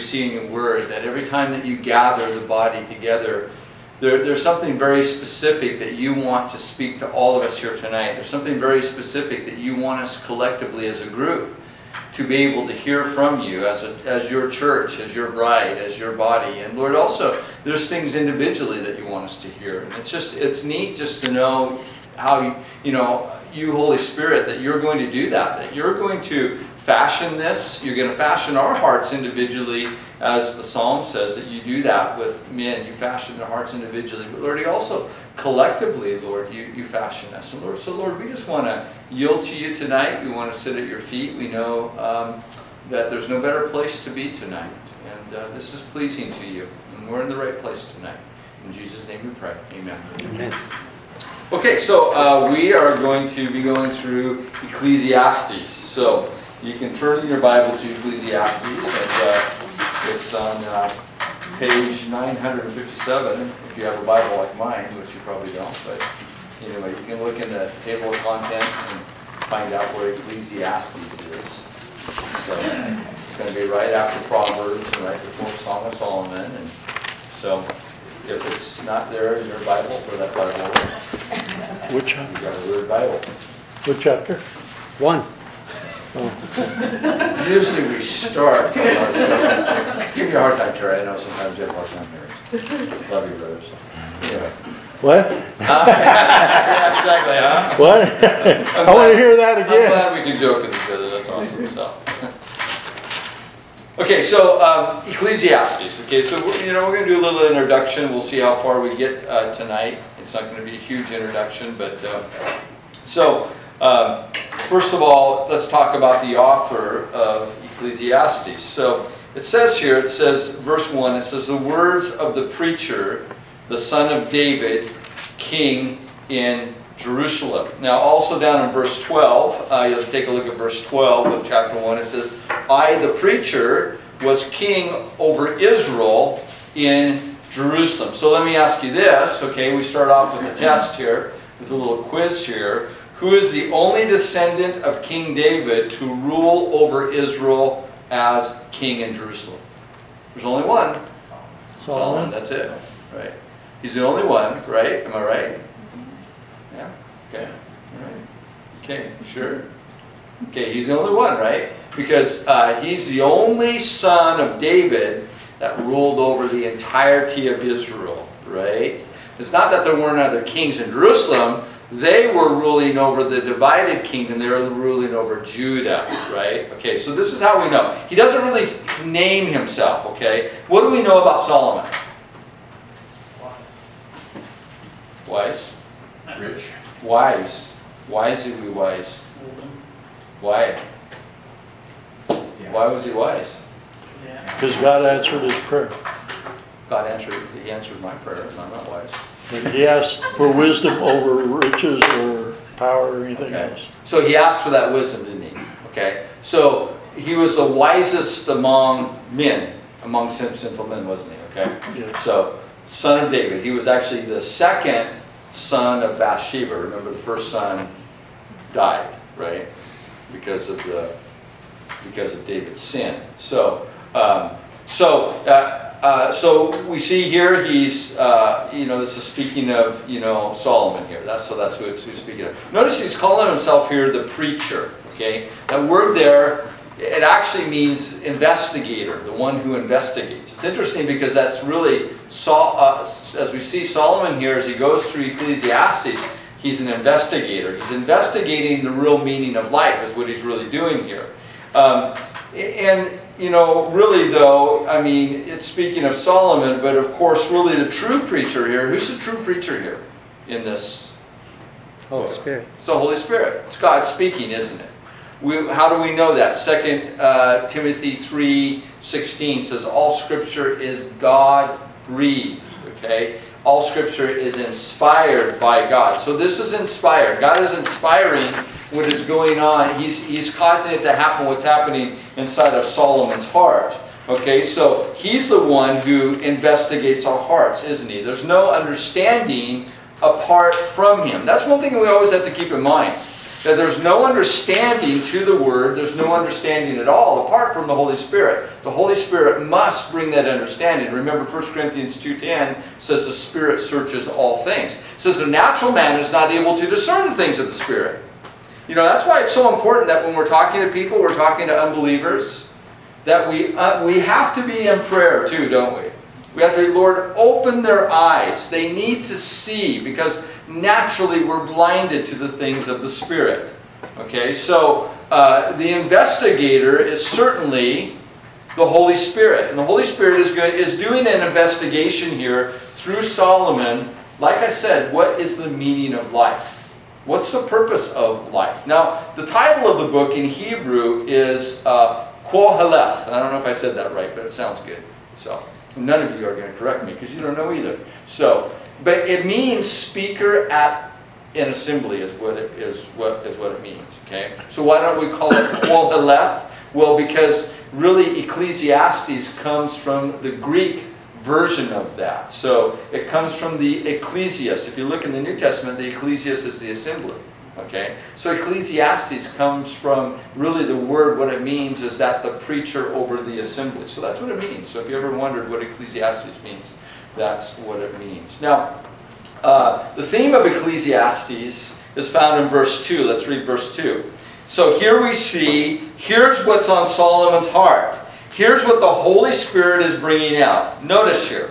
see in your word, that every time that you gather the body together, there, there's something very specific that you want to speak to all of us here tonight. There's something very specific that you want us collectively as a group to be able to hear from you as, a, as your church, as your bride, as your body. And Lord, also, there's things individually that you want us to hear. And it's just, it's neat just to know how, you, you know, you, Holy Spirit, that you're going to do that, that you're going to fashion this, you're going to fashion our hearts individually, as the psalm says, that you do that with men, you fashion their hearts individually. But Lord, you also collectively, Lord, you, you fashion us. And Lord, so Lord, we just want to yield to you tonight. We want to sit at your feet. We know um, that there's no better place to be tonight. And uh, this is pleasing to you. And we're in the right place tonight. In Jesus' name we pray. Amen. Amen. Okay, so uh, we are going to be going through Ecclesiastes. So you can turn in your Bible to Ecclesiastes, and uh, it's on uh, page 957 if you have a Bible like mine, which you probably don't. But anyway, you can look in the table of contents and find out where Ecclesiastes is. So it's going to be right after Proverbs and right before Song of Solomon. And so if it's not there in your Bible, throw that Bible away. Which, You got a weird Bible. which chapter? One. Usually we start. Give me a hard time, Terry. I know sometimes you have a hard time here. Love you, brothers. Anyway. What? Yeah, exactly, huh? What? I want to hear that I'm again. glad we can joke with each other. That's awesome. So. Okay, so um, Ecclesiastes. Okay, so we're, you know we're going to do a little introduction. We'll see how far we get uh, tonight. It's not going to be a huge introduction, but uh, so um, first of all, let's talk about the author of Ecclesiastes. So it says here, it says verse one. It says the words of the preacher, the son of David, king in Jerusalem. Now, also down in verse 12, uh, you'll take a look at verse 12 of chapter 1. It says, I, the preacher, was king over Israel in Jerusalem. So let me ask you this. Okay, we start off with a test here, with a little quiz here. Who is the only descendant of King David to rule over Israel as king in Jerusalem? There's only one. Solomon, Solomon. that's it. Right. He's the only one, right? Am I right? Yeah. Okay. All right. Okay. Sure. Okay. He's the only one, right? Because uh, he's the only son of David that ruled over the entirety of Israel, right? It's not that there weren't other kings in Jerusalem. They were ruling over the divided kingdom. They were ruling over Judah, right? Okay, so this is how we know. He doesn't really name himself, okay? What do we know about Solomon? Wise. Rich. Wise. Wisely wise. Why? Why was he wise? Because God answered his prayer. God answered, he answered my prayer, and I'm not wise. And he asked for wisdom over riches or power or anything Okay. else. So he asked for that wisdom, didn't he? Okay. So he was the wisest among men, among sinful men, wasn't he? Okay. Yes. So, son of David. He was actually the second son of Bathsheba. Remember, the first son died, right? Because of the because of David's sin. So, um, so, uh, uh, so we see here he's, uh, you know, this is speaking of, you know, Solomon here. That's so that's who it's who's speaking of. Notice he's calling himself here the preacher. Okay, that word there. It actually means investigator, the one who investigates. It's interesting because that's really, Sol, uh, as we see Solomon here as he goes through Ecclesiastes, he's an investigator. He's investigating the real meaning of life, is what he's really doing here. Um, and, you know, really though, I mean, it's speaking of Solomon, but of course, really the true preacher here, who's the true preacher here in this? Holy Spirit. It's the Holy Spirit. It's God speaking, isn't it? We, how do we know that? Second uh, Timothy three sixteen says all Scripture is God breathed. Okay, all Scripture is inspired by God. So this is inspired. God is inspiring what is going on. He's He's causing it to happen. What's happening inside of Solomon's heart. Okay, so he's the one who investigates our hearts, isn't he? There's no understanding apart from him. That's one thing we always have to keep in mind. That there's no understanding to the Word, there's no understanding at all apart from the Holy Spirit. The Holy Spirit must bring that understanding. Remember 1 Corinthians 2.10 says the Spirit searches all things. It says the natural man is not able to discern the things of the Spirit. You know, that's why it's so important that when we're talking to people, we're talking to unbelievers, that we, uh, we have to be in prayer too, don't we? We have to, Lord, open their eyes. They need to see because naturally we're blinded to the things of the Spirit. Okay, so uh, the investigator is certainly the Holy Spirit. And the Holy Spirit is, good, is doing an investigation here through Solomon. Like I said, what is the meaning of life? What's the purpose of life? Now, the title of the book in Hebrew is uh, Koheleth. I don't know if I said that right, but it sounds good. So, none of you are going to correct me because you don't know either. So, but it means speaker at an assembly is what it is what is what it means. Okay. So why don't we call it Koheleth? Well, because really Ecclesiastes comes from the Greek version of that. So it comes from the ecclesias. If you look in the New Testament, the ecclesias is the assembly. Okay? So Ecclesiastes comes from really the word, what it means is that the preacher over the assembly. So that's what it means. So if you ever wondered what Ecclesiastes means, that's what it means. Now, uh, the theme of Ecclesiastes is found in verse 2. Let's read verse 2. So here we see, here's what's on Solomon's heart. Here's what the Holy Spirit is bringing out. Notice here.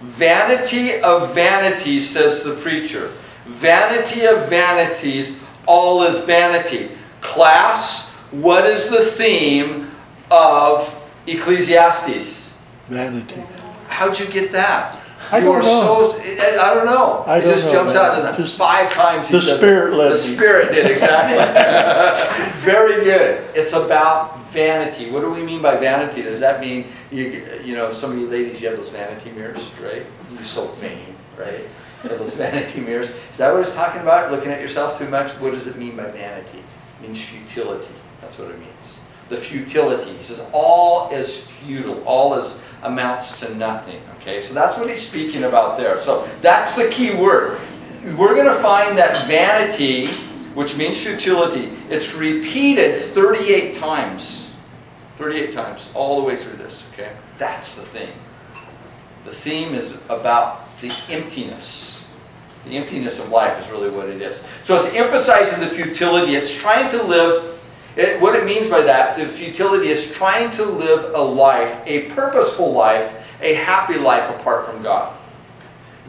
Vanity of vanities, says the preacher. Vanity of vanities, all is vanity. Class, what is the theme of Ecclesiastes? Vanity. How'd you get that? I you don't are know. so. I don't know. I it don't just know, jumps man. out, doesn't it? Just- Five times. he the says it. Spirit led The me. Spirit did exactly. Very good. It's about vanity. What do we mean by vanity? Does that mean you? You know, some of you ladies, you have those vanity mirrors, right? You're so vain, right? You have those vanity mirrors. Is that what it's talking about? Looking at yourself too much. What does it mean by vanity? It means futility. That's what it means. The futility. He says all is futile. All is amounts to nothing. Okay, so that's what he's speaking about there. So that's the key word. We're going to find that vanity, which means futility, it's repeated 38 times. 38 times, all the way through this. Okay, that's the thing. The theme is about the emptiness. The emptiness of life is really what it is. So it's emphasizing the futility. It's trying to live it, what it means by that, the futility is trying to live a life, a purposeful life, a happy life apart from God.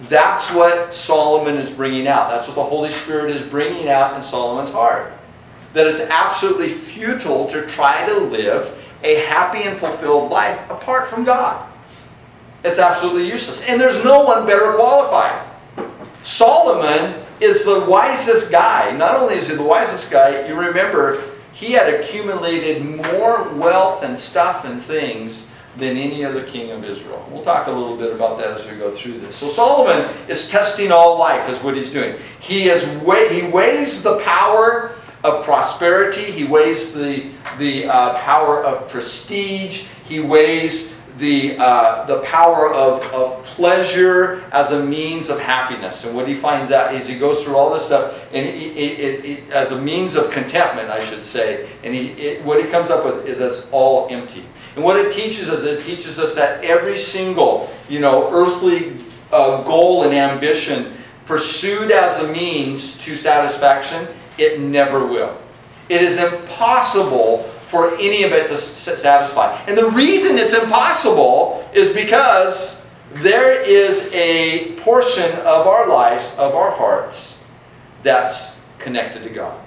That's what Solomon is bringing out. That's what the Holy Spirit is bringing out in Solomon's heart. That it's absolutely futile to try to live a happy and fulfilled life apart from God. It's absolutely useless. And there's no one better qualified. Solomon is the wisest guy. Not only is he the wisest guy, you remember he had accumulated more wealth and stuff and things than any other king of Israel. We'll talk a little bit about that as we go through this. So Solomon is testing all life, is what he's doing. He is he weighs the power of prosperity. He weighs the the uh, power of prestige. He weighs the uh, the power of, of pleasure as a means of happiness. And what he finds out is he goes through all this stuff, and he, it, it, it, as a means of contentment, I should say. And he what he comes up with is that's all empty. And what it teaches us, it teaches us that every single you know earthly uh, goal and ambition pursued as a means to satisfaction, it never will. It is impossible for any of it to satisfy. And the reason it's impossible is because there is a portion of our lives, of our hearts, that's connected to God.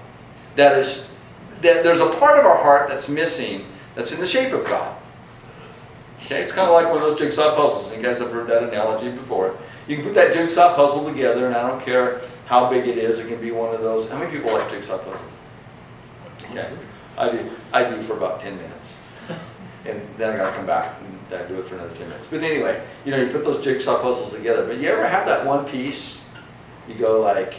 That is, that there's a part of our heart that's missing that's in the shape of God. Okay, it's kind of like one of those jigsaw puzzles. You guys have heard that analogy before. You can put that jigsaw puzzle together, and I don't care how big it is, it can be one of those. How many people like jigsaw puzzles? Okay. I do. I do for about 10 minutes. And then I gotta come back and I do it for another 10 minutes. But anyway, you know, you put those jigsaw puzzles together. But you ever have that one piece, you go like,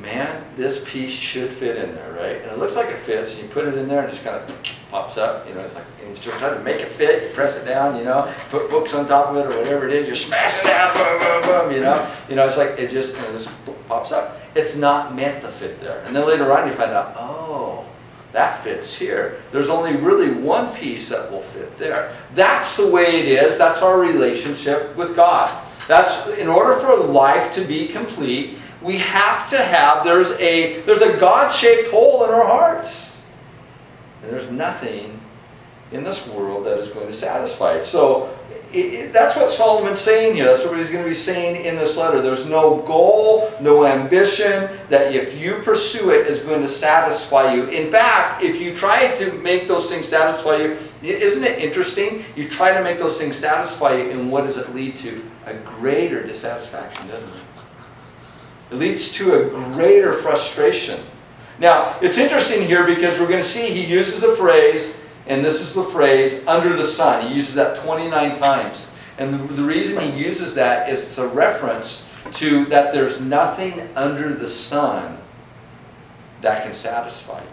man, this piece should fit in there, right? And it looks like it fits, and you put it in there and it just kind of pops up, you know, it's like, and he's trying to make it fit, you press it down, you know, put books on top of it or whatever it is, you smash it down, boom, boom, boom, you know, you know, it's like, it just, you know, this pops up. It's not meant to fit there. And then later on you find out, oh, that fits here. There's only really one piece that will fit there. That's the way it is. That's our relationship with God. That's in order for life to be complete, we have to have there's a there's a God-shaped hole in our hearts. And there's nothing in this world that is going to satisfy it. So it, that's what Solomon's saying here. That's what he's going to be saying in this letter. There's no goal, no ambition that if you pursue it is going to satisfy you. In fact, if you try to make those things satisfy you, isn't it interesting? You try to make those things satisfy you, and what does it lead to? A greater dissatisfaction, doesn't it? It leads to a greater frustration. Now, it's interesting here because we're going to see he uses a phrase and this is the phrase, under the sun. He uses that 29 times. And the, the reason he uses that is it's a reference to that there's nothing under the sun that can satisfy you.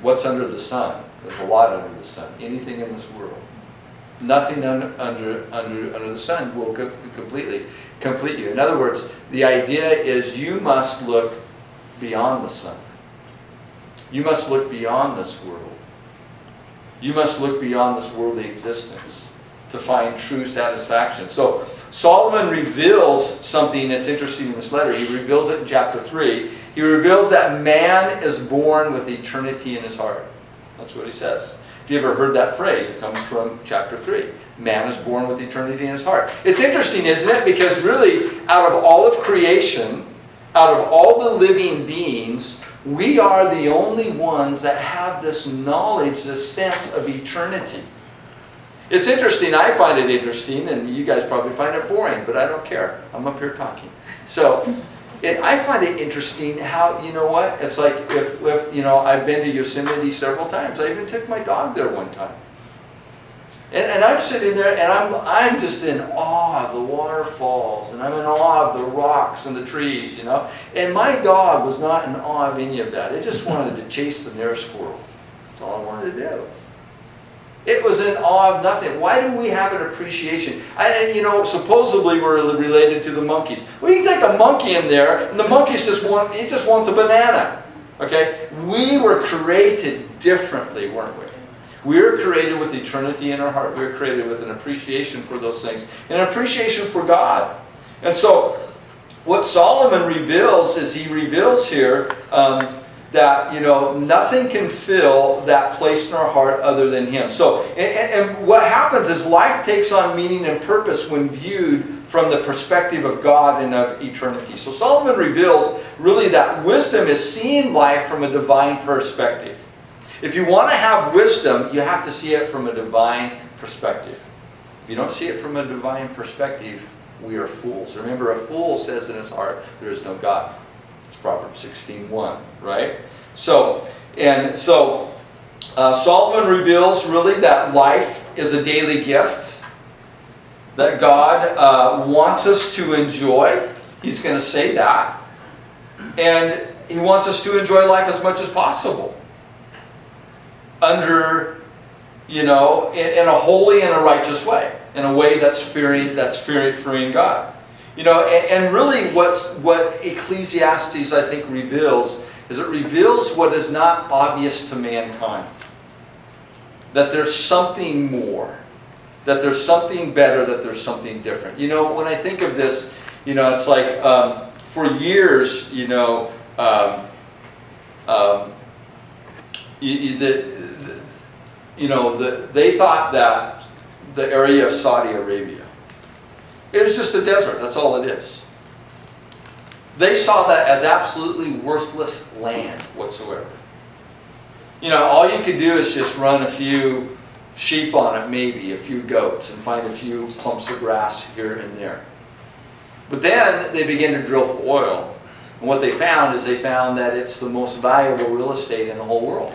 What's under the sun? There's a lot under the sun. Anything in this world. Nothing under, under, under, under the sun will co- completely complete you. In other words, the idea is you must look beyond the sun. You must look beyond this world. You must look beyond this worldly existence to find true satisfaction. So Solomon reveals something that's interesting in this letter. He reveals it in chapter 3. He reveals that man is born with eternity in his heart. That's what he says. If you ever heard that phrase, it comes from chapter 3. Man is born with eternity in his heart. It's interesting, isn't it? Because really, out of all of creation, out of all the living beings, we are the only ones that have this knowledge, this sense of eternity. It's interesting. I find it interesting, and you guys probably find it boring, but I don't care. I'm up here talking. So, it, I find it interesting how you know what it's like. If, if you know, I've been to Yosemite several times. I even took my dog there one time. And, and I'm sitting there and I'm, I'm just in awe of the waterfalls and I'm in awe of the rocks and the trees, you know. And my dog was not in awe of any of that. It just wanted to chase the nearest squirrel. That's all I wanted to do. It was in awe of nothing. Why do we have an appreciation? And, you know, supposedly we're related to the monkeys. Well, you take a monkey in there, and the monkey just want it just wants a banana. Okay? We were created differently, weren't we? We are created with eternity in our heart. We are created with an appreciation for those things, and an appreciation for God. And so, what Solomon reveals is he reveals here um, that you know nothing can fill that place in our heart other than Him. So, and, and what happens is life takes on meaning and purpose when viewed from the perspective of God and of eternity. So Solomon reveals really that wisdom is seeing life from a divine perspective. If you want to have wisdom, you have to see it from a divine perspective. If you don't see it from a divine perspective, we are fools. Remember, a fool says in his heart, there is no God. It's Proverbs 16.1, right? So, and so, uh, Solomon reveals really that life is a daily gift that God uh, wants us to enjoy. He's going to say that. And he wants us to enjoy life as much as possible under, you know, in, in, a holy and a righteous way, in a way that's fearing, that's fearing, God. You know, and, and really what's, what Ecclesiastes, I think, reveals is it reveals what is not obvious to mankind. That there's something more. That there's something better, that there's something different. You know, when I think of this, you know, it's like um, for years, you know, um, um, you, you, the, you know, the, they thought that the area of Saudi Arabia, it was just a desert, that's all it is. They saw that as absolutely worthless land whatsoever. You know, all you could do is just run a few sheep on it, maybe, a few goats, and find a few clumps of grass here and there. But then they began to drill for oil. And what they found is they found that it's the most valuable real estate in the whole world.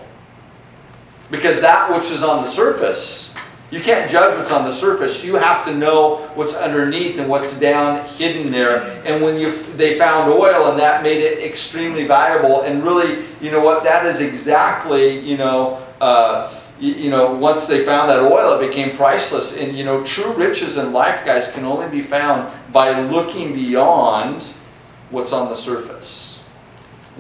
Because that which is on the surface, you can't judge what's on the surface. You have to know what's underneath and what's down hidden there. And when you they found oil and that made it extremely valuable. And really, you know what? That is exactly you know uh, you, know, once they found that oil, it became priceless. And you know, true riches in life, guys, can only be found by looking beyond what's on the surface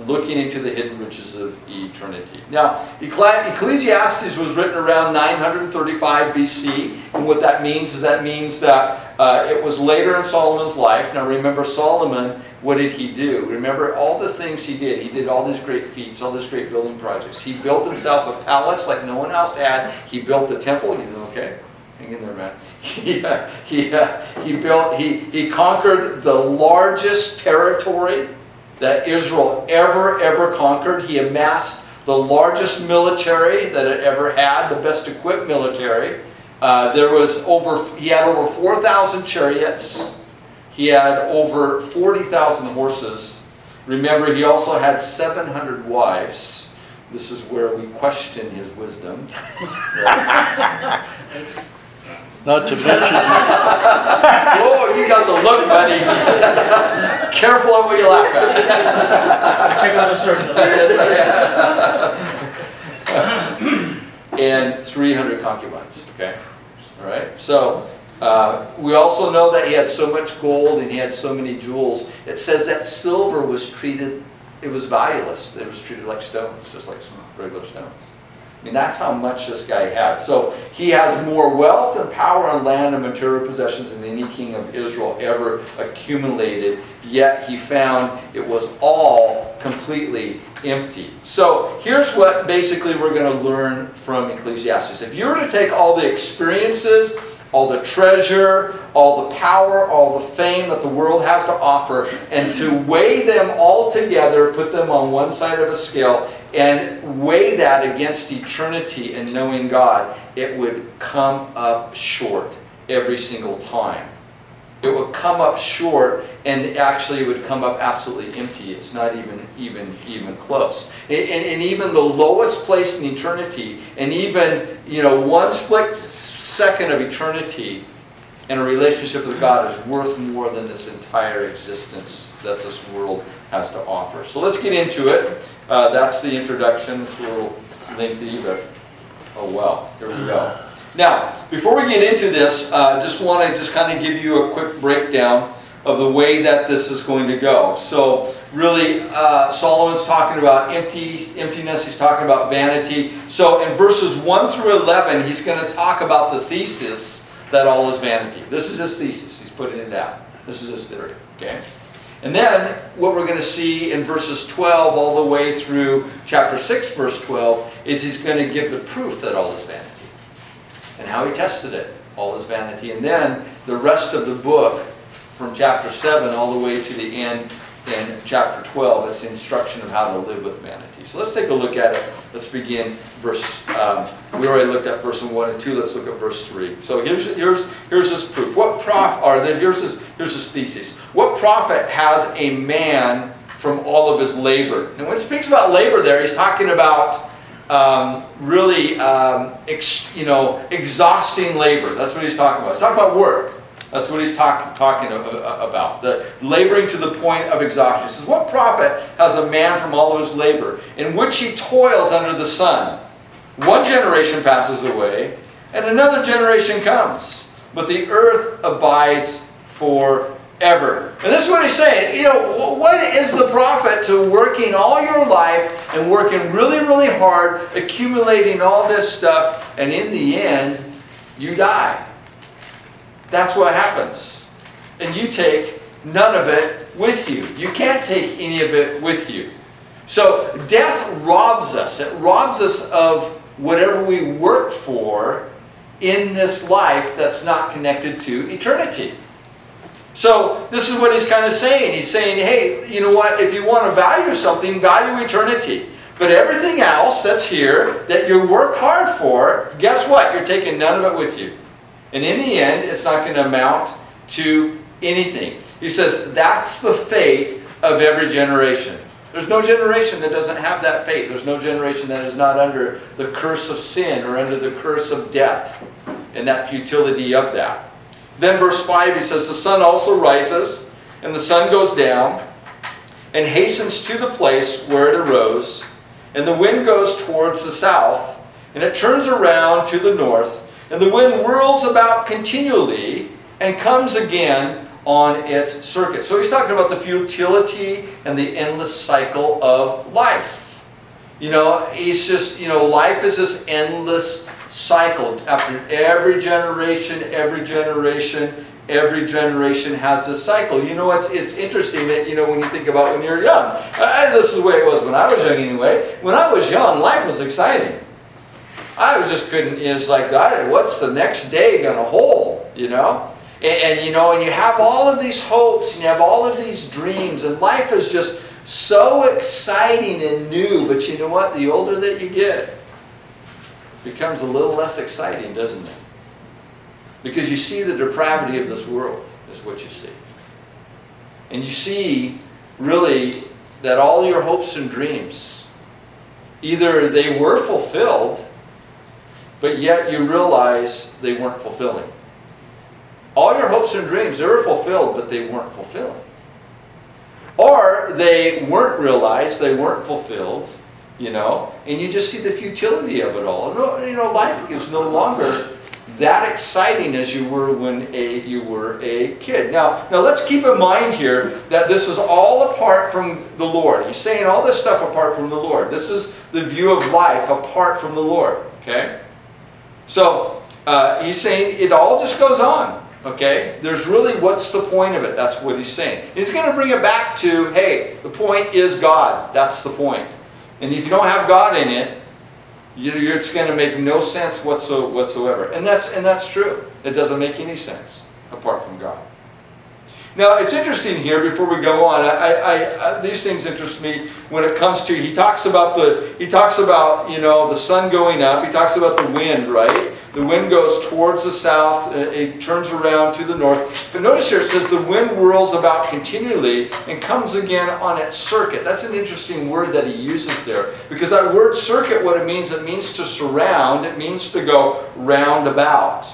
looking into the hidden riches of eternity. Now, Ecclesiastes was written around 935 BC, and what that means is that means that uh, it was later in Solomon's life. Now, remember Solomon, what did he do? Remember all the things he did. He did all these great feats, all these great building projects. He built himself a palace like no one else had. He built the temple. You know, okay? Hang in there, man. He, uh, he, uh, he built, he, he conquered the largest territory that Israel ever, ever conquered. He amassed the largest military that it ever had, the best equipped military. Uh, there was over, he had over 4,000 chariots. He had over 40,000 horses. Remember, he also had 700 wives. This is where we question his wisdom. Not to mention, oh, you got the look, buddy. Careful of what you laugh at. Check out the search. and 300 concubines. Okay, all right. So uh, we also know that he had so much gold and he had so many jewels. It says that silver was treated; it was valueless. It was treated like stones, just like some regular stones. I mean, that's how much this guy had. So he has more wealth and power and land and material possessions than any king of Israel ever accumulated. Yet he found it was all completely empty. So here's what basically we're going to learn from Ecclesiastes. If you were to take all the experiences, all the treasure, all the power, all the fame that the world has to offer, and to weigh them all together, put them on one side of a scale, and weigh that against eternity and knowing God, it would come up short every single time. It would come up short, and actually it would come up absolutely empty. It's not even even even close. And, and, and even the lowest place in eternity, and even you know one split second of eternity in a relationship with God is worth more than this entire existence that this world has to offer. So let's get into it. Uh, that's the introduction. It's a little lengthy, but oh well. Here we go. Now, before we get into this, I uh, just want to just kind of give you a quick breakdown of the way that this is going to go. So, really, uh, Solomon's talking about empty, emptiness. He's talking about vanity. So, in verses 1 through 11, he's going to talk about the thesis that all is vanity. This is his thesis. He's putting it down. This is his theory. Okay? And then what we're going to see in verses 12 all the way through chapter 6, verse 12, is he's going to give the proof that all is vanity and how he tested it, all his vanity. And then the rest of the book from chapter 7 all the way to the end in chapter 12, it's instruction of how to live with vanity. So let's take a look at it. Let's begin verse, um, we already looked at verse 1 and 2. Let's look at verse 3. So here's, here's, here's his proof. What prof, or here's his, here's his thesis. What profit has a man from all of his labor? And when he speaks about labor there, he's talking about um, really, um, ex, you know, exhausting labor. That's what he's talking about. He's talking about work. That's what he's talk, talking about. The laboring to the point of exhaustion. He says, What profit has a man from all of his labor, in which he toils under the sun? One generation passes away, and another generation comes, but the earth abides forever. And this is what he's saying. You know, what is the profit to working all your life and working really, really hard, accumulating all this stuff, and in the end, you die? That's what happens. And you take none of it with you. You can't take any of it with you. So death robs us. It robs us of whatever we work for in this life that's not connected to eternity. So this is what he's kind of saying. He's saying, hey, you know what? If you want to value something, value eternity. But everything else that's here that you work hard for, guess what? You're taking none of it with you. And in the end, it's not going to amount to anything. He says that's the fate of every generation. There's no generation that doesn't have that fate. There's no generation that is not under the curse of sin or under the curse of death and that futility of that. Then, verse 5, he says, The sun also rises, and the sun goes down, and hastens to the place where it arose, and the wind goes towards the south, and it turns around to the north, and the wind whirls about continually and comes again on its circuit. So he's talking about the futility and the endless cycle of life. You know, he's just, you know, life is this endless cycle. After every generation, every generation, every generation has this cycle. You know, it's, it's interesting that, you know, when you think about when you're young, uh, this is the way it was when I was young anyway. When I was young, life was exciting. I was just couldn't, it was like, I- what's the next day to hold, you know? And, and, you know, and you have all of these hopes and you have all of these dreams, and life is just so exciting and new. But you know what? The older that you get, becomes a little less exciting, doesn't it? Because you see the depravity of this world, is what you see. And you see, really, that all your hopes and dreams, either they were fulfilled, but yet you realize they weren't fulfilling. All your hopes and dreams, they were fulfilled, but they weren't fulfilling. Or they weren't realized, they weren't fulfilled, you know, and you just see the futility of it all. No, You know, life is no longer that exciting as you were when a, you were a kid. Now, now let's keep in mind here that this is all apart from the Lord. He's saying all this stuff apart from the Lord. This is the view of life apart from the Lord. Okay? So uh, he's saying it all just goes on. Okay? There's really what's the point of it? That's what he's saying. He's going to bring it back to hey, the point is God. That's the point. And if you don't have God in it, you- you're, it's going to make no sense whatso- whatsoever. And that's, and that's true. It doesn't make any sense apart from God. Now, it's interesting here, before we go on, I, I, I, uh, these things interest me when it comes to, he talks about the, he talks about, you know, the sun going up, he talks about the wind, right? The wind goes towards the south, uh, it turns around to the north. But notice here it says the wind whirls about continually and comes again on its circuit. That's an interesting word that he uses there. Because that word circuit, what it means, it means to surround, it means to go round about.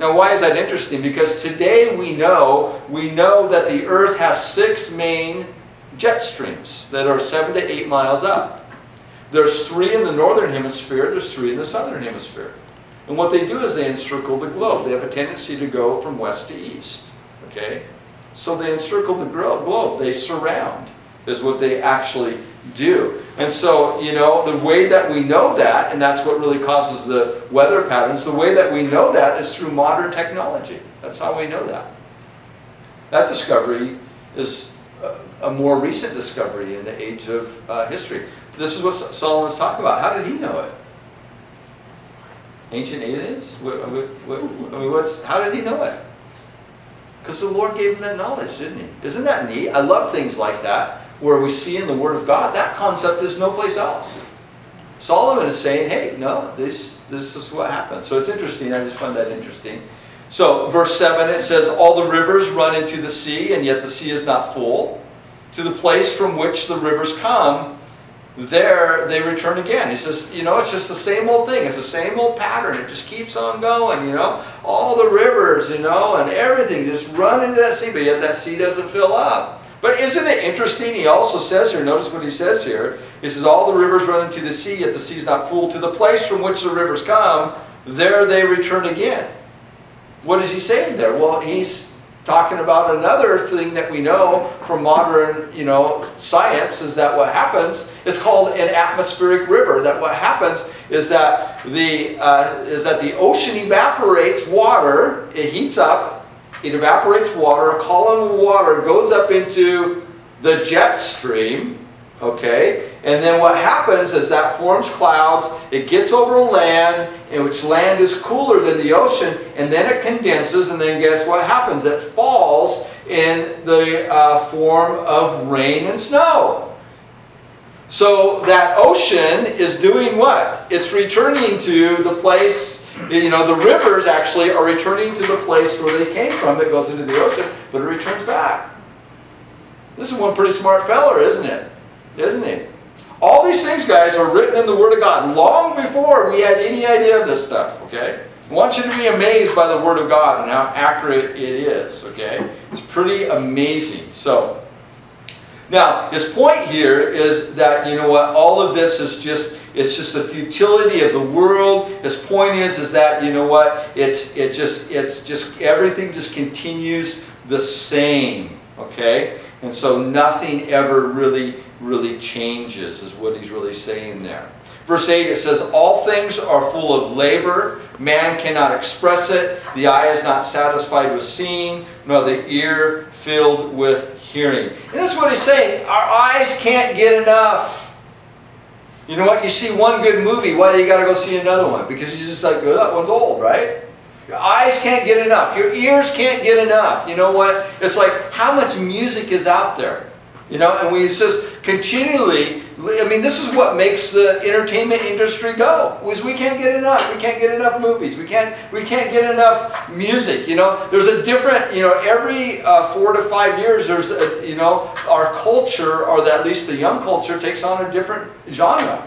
Now, why is that interesting? Because today we know, we know that the Earth has six main jet streams that are seven to eight miles up. There's three in the northern hemisphere, there's three in the southern hemisphere. And what they do is they encircle the globe. They have a tendency to go from west to east. Okay? So they encircle the globe. They surround, is what they actually do. And so, you know, the way that we know that, and that's what really causes the weather patterns, the way that we know that is through modern technology. That's how we know that. That discovery is a, a more recent discovery in the age of uh, history. This is what Solomon's talking about. How did he know it? Ancient aliens? What, what, what, I mean, what's, how did he know it? Because the Lord gave him that knowledge, didn't he? Isn't that neat? I love things like that, where we see in the Word of God that concept is no place else. Solomon is saying, hey, no, this, this is what happened. So it's interesting. I just find that interesting. So, verse 7, it says, All the rivers run into the sea, and yet the sea is not full. To the place from which the rivers come, there they return again. He says, you know, it's just the same old thing. It's the same old pattern. It just keeps on going, you know. All the rivers, you know, and everything just run into that sea, but yet that sea doesn't fill up. But isn't it interesting? He also says here, notice what he says here. He says, All the rivers run into the sea, yet the sea is not full. To the place from which the rivers come, there they return again. What is he saying there? Well, he's talking about another thing that we know from modern, you know, science is that what happens it's called an atmospheric river. That what happens is that the uh, is that the ocean evaporates water. It heats up. It evaporates water. A column of water goes up into the jet stream. Okay, and then what happens is that forms clouds. It gets over land, in which land is cooler than the ocean, and then it condenses. And then guess what happens? It falls in the uh, form of rain and snow. So that ocean is doing what? It's returning to the place, you know, the rivers actually are returning to the place where they came from. It goes into the ocean, but it returns back. This is one pretty smart feller, isn't it? Isn't he? All these things, guys, are written in the Word of God long before we had any idea of this stuff, okay? I want you to be amazed by the Word of God and how accurate it is, okay? It's pretty amazing. So, Now, his point here is that, you know what, all of this is just, it's just the futility of the world. His point is, is that, you know what, it's, it just, it's just, everything just continues the same, okay? And so nothing ever really, really changes, is what he's really saying there. Verse 8, it says, All things are full of labor. Man cannot express it. The eye is not satisfied with seeing, nor the ear filled with hearing. And that's what he's saying. Our eyes can't get enough. You know what? You see one good movie, why do you got to go see another one? Because you just like, oh, that one's old, right? Your eyes can't get enough. Your ears can't get enough. You know what? It's like how much music is out there. You know, and we just continually, I mean, this is what makes the entertainment industry go. Is we can't get enough. We can't get enough movies. We can't, we can't get enough music. You know, there's a different, you know, every uh, four to five years, there's, a, you know, our culture, or at least the young culture, takes on a different genre.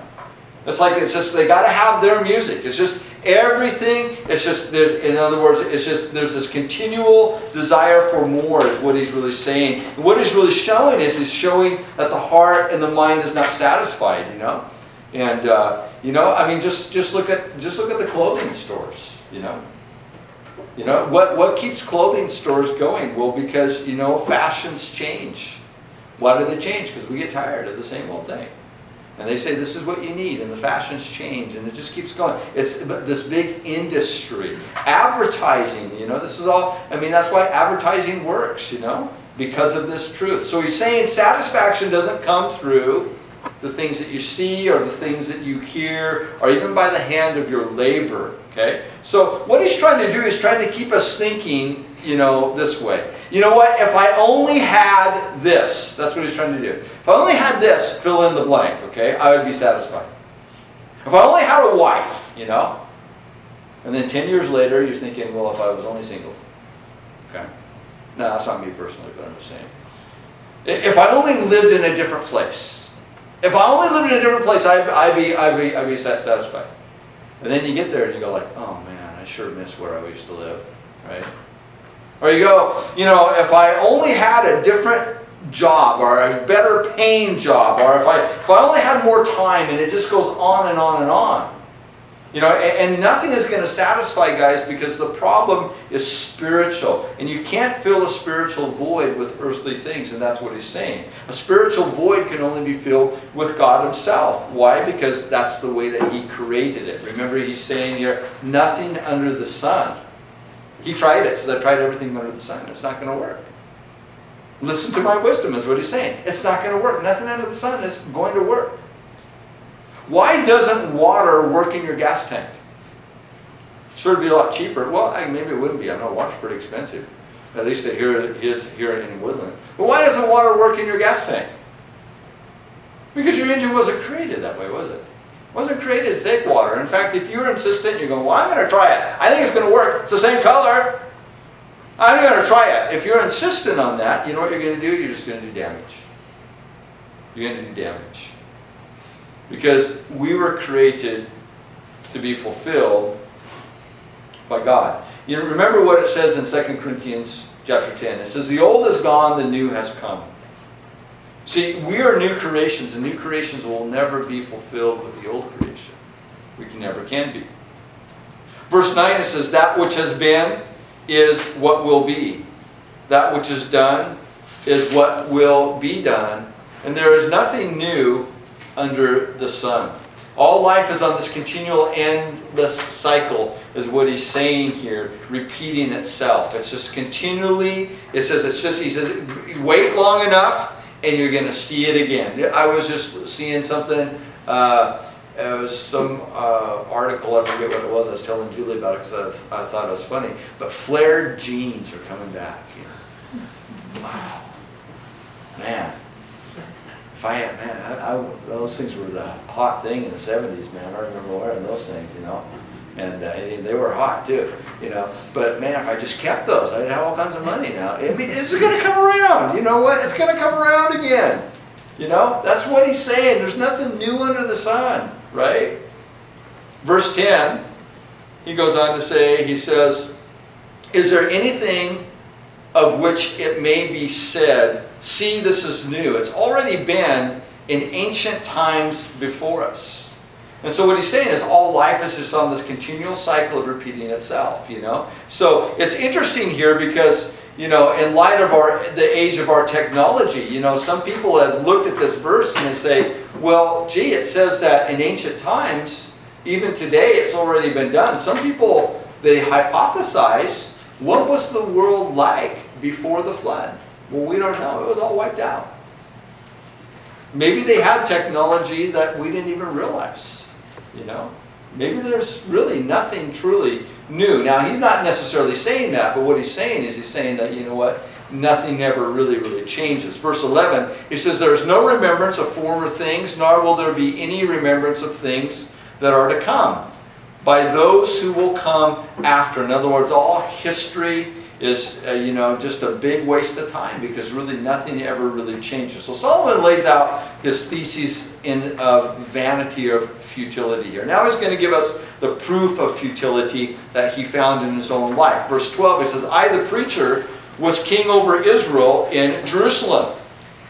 It's like it's just they got to have their music. It's just everything. It's just there's in other words, it's just there's this continual desire for more is what he's really saying. And what he's really showing is he's showing that the heart and the mind is not satisfied. You know, and uh, you know I mean just just look at just look at the clothing stores. You know. You know what? What keeps clothing stores going? Well, because you know fashions change. Why do they change? Because we get tired of the same old thing. And they say this is what you need, and the fashions change, and it just keeps going. It's this big industry. Advertising, you know, this is all, I mean, that's why advertising works, you know, because of this truth. So he's saying satisfaction doesn't come through the things that you see or the things that you hear or even by the hand of your labor. Okay? So what he's trying to do is trying to keep us thinking, you know, this way. You know what? If I only had this, that's what he's trying to do. If I only had this, fill in the blank, okay, I would be satisfied. If I only had a wife, you know, and then 10 years later, you're thinking, well, if I was only single. Okay? No, that's not me personally, but I'm just saying. If I only lived in a different place, if I only lived in a different place, I'd, I'd, be, I'd, be, I'd be satisfied. And then you get there and you go like, oh man, I sure miss where I used to live, right? Or you go, you know, if I only had a different job or a better paying job, or if I, if I only had more time, and it just goes on and on and on. You know, and, and nothing is going to satisfy guys because the problem is spiritual. And you can't fill a spiritual void with earthly things, and that's what he's saying. A spiritual void can only be filled with God Himself. Why? Because that's the way that He created it. Remember, He's saying here, nothing under the sun. He tried it, so I tried everything under the sun. It's not going to work. Listen to my wisdom, is what he's saying. It's not going to work. Nothing under the sun is going to work. Why doesn't water work in your gas tank? Sure, it'd be a lot cheaper. Well, I, maybe it wouldn't be. I know water's pretty expensive. At least here here in Woodland. But why doesn't water work in your gas tank? Because your engine wasn't created that way, was it? It wasn't created to take water. In fact, if you're insistent, you're going, well, I'm going to try it. I think it's going to work. It's the same color. I'm going to try it. If you're insistent on that, you know what you're going to do? You're just going to do damage. You're going to do damage. Because we were created to be fulfilled by God. You remember what it says in 2 Corinthians chapter 10. It says, The old is gone, the new has come. See, we are new creations, and new creations will never be fulfilled with the old creation. We can never can be. Verse 9 it says, That which has been is what will be. That which is done is what will be done. And there is nothing new under the sun. All life is on this continual endless cycle, is what he's saying here, repeating itself. It's just continually, it says, it's just, he says, wait long enough and you're going to see it again. I was just seeing something, uh, it was some uh, article, I forget what it was, I was telling Julie about it because I, I, thought it was funny. But flared jeans are coming back. Wow. Man, if man, I, I, those things were the hot thing in the 70s, man. I remember wearing those things, you know. And uh, they were hot too, you know. But man, if I just kept those, I'd have all kinds of money now. I mean, it's going to come around. You know what? It's going to come around again. You know, that's what he's saying. There's nothing new under the sun, right? Verse 10, he goes on to say, he says, Is there anything of which it may be said, see this as new. It's already been in ancient times before us. And so what he's saying is all life is just on this continual cycle of repeating itself, you know? So it's interesting here because, you know, in light of our the age of our technology, you know, some people have looked at this verse and they say, well, gee, it says that in ancient times, even today it's already been done. Some people they hypothesize what was the world like before the flood? Well, we don't know. It was all wiped out. Maybe they had technology that we didn't even realize. You know? Maybe there's really nothing truly new. Now, he's not necessarily saying that, but what he's saying is he's saying that, you know what? Nothing ever really, really changes. Verse 11, he says, There's no remembrance of former things, nor will there be any remembrance of things that are to come by those who will come after. In other words, all history is, uh, you know, just a big waste of time because really nothing ever really changes. So Solomon lays out his thesis in of vanity of futility here. Now he's going to give us the proof of futility that he found in his own life. Verse 12, he says, I, the preacher, was king over Israel in Jerusalem.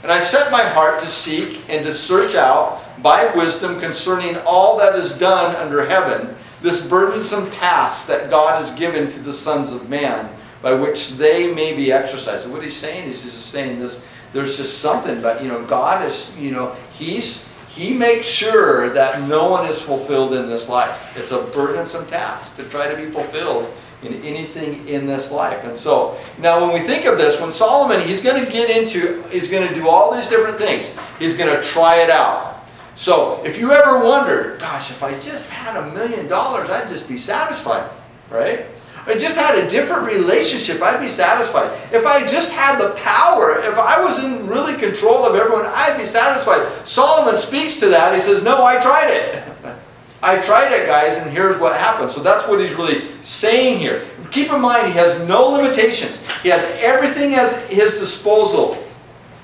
And I set my heart to seek and to search out by wisdom concerning all that is done under heaven, this burdensome task that God has given to the sons of man by which they may be exercised. And what he's saying is he's just saying this, there's just something, but you know, God is, you know, he's he makes sure that no one is fulfilled in this life. It's a burdensome task to try to be fulfilled in anything in this life. And so, now when we think of this, when Solomon, he's going to get into, he's going to do all these different things. He's going to try it out. So, if you ever wondered, gosh, if I just had a million dollars, I'd just be satisfied, right? I just had a different relationship, I'd be satisfied. If I just had the power, if I was in really control of everyone, I'd be satisfied. Solomon speaks to that. He says, No, I tried it. I tried it, guys, and here's what happened. So that's what he's really saying here. Keep in mind, he has no limitations, he has everything at his disposal.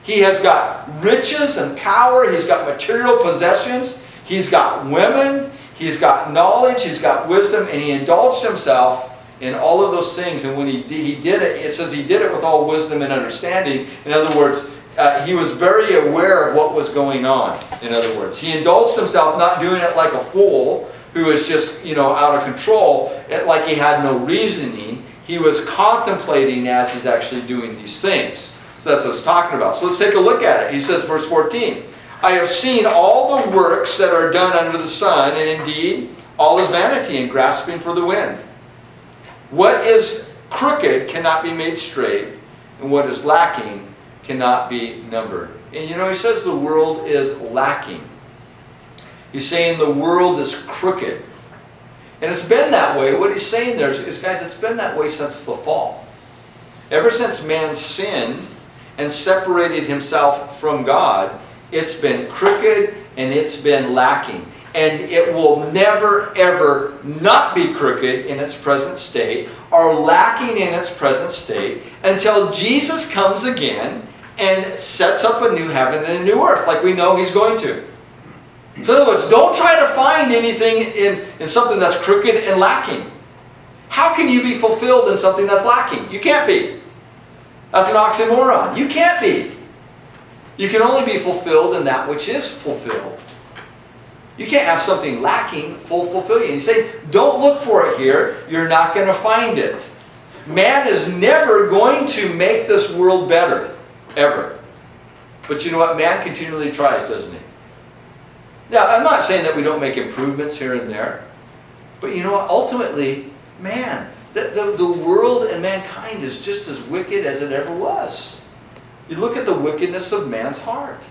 He has got riches and power, he's got material possessions, he's got women, he's got knowledge, he's got wisdom, and he indulged himself in all of those things. And when he did, he did it, it says he did it with all wisdom and understanding. In other words, uh, he was very aware of what was going on. In other words, he indulged himself, not doing it like a fool who is just you know out of control, like he had no reasoning. He was contemplating as he's actually doing these things. So that's what it's talking about. So let's take a look at it. He says, verse 14. I have seen all the works that are done under the sun, and indeed all is vanity and grasping for the wind. What is crooked cannot be made straight, and what is lacking cannot be numbered. And you know, he says the world is lacking. He's saying the world is crooked. And it's been that way. What he's saying there is, guys, it's been that way since the fall. Ever since man sinned and separated himself from God, it's been crooked and it's been lacking and it will never ever not be crooked in its present state or lacking in its present state until Jesus comes again and sets up a new heaven and a new earth like we know he's going to. So in other words, don't try to find anything in, in something that's crooked and lacking. How can you be fulfilled in something that's lacking? You can't be. That's an oxymoron. You can't be. You can only be fulfilled in that which is fulfilled. You can't have something lacking full fulfill you. You say, don't look for it here. You're not going to find it. Man is never going to make this world better. Ever. But you know what? Man continually tries, doesn't he? Now, I'm not saying that we don't make improvements here and there. But you know what? Ultimately, man, the, the, the world and mankind is just as wicked as it ever was. You look at the wickedness of man's heart.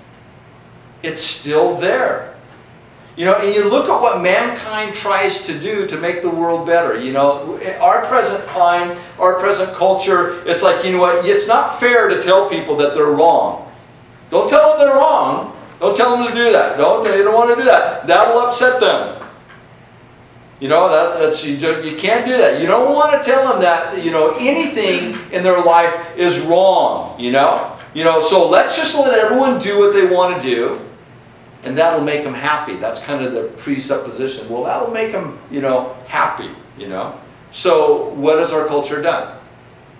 It's still there. You know, and you look at what mankind tries to do to make the world better. You know, our present time, our present culture, it's like, you know what, it's not fair to tell people that they're wrong. Don't tell them they're wrong. Don't tell them to do that. Don't, they don't want to do that. That'll upset them. You know, that, that's, you, you can't do that. You don't want to tell them that, you know, anything in their life is wrong, you know? You know, so let's just let everyone do what they want to do and that'll make them happy. That's kind of the presupposition. Well, that'll make them, you know, happy, you know. So what has our culture done?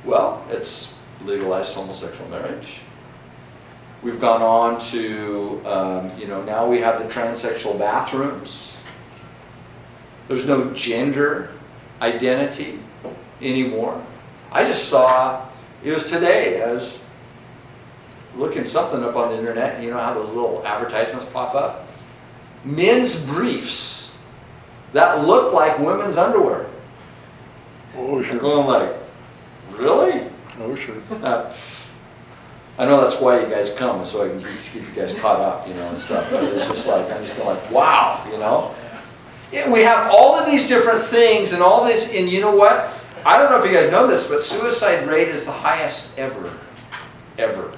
Well, it's legalized homosexual marriage. We've gone on to, um, you know, now we have the transsexual bathrooms. There's no gender identity anymore. I just saw, it was today, I was looking something up on the internet, you know how those little advertisements pop up? Men's briefs that look like women's underwear. Oh, I'm going like, really? oh, sure. Uh, I know that's why you guys come, so I can keep keep you guys caught up, you know, and stuff, but it's just like, I'm just going like, wow, you know? Yeah, We have all of these different things and all this, and you know what? I don't know if you guys know this, but suicide rate is the highest ever, ever.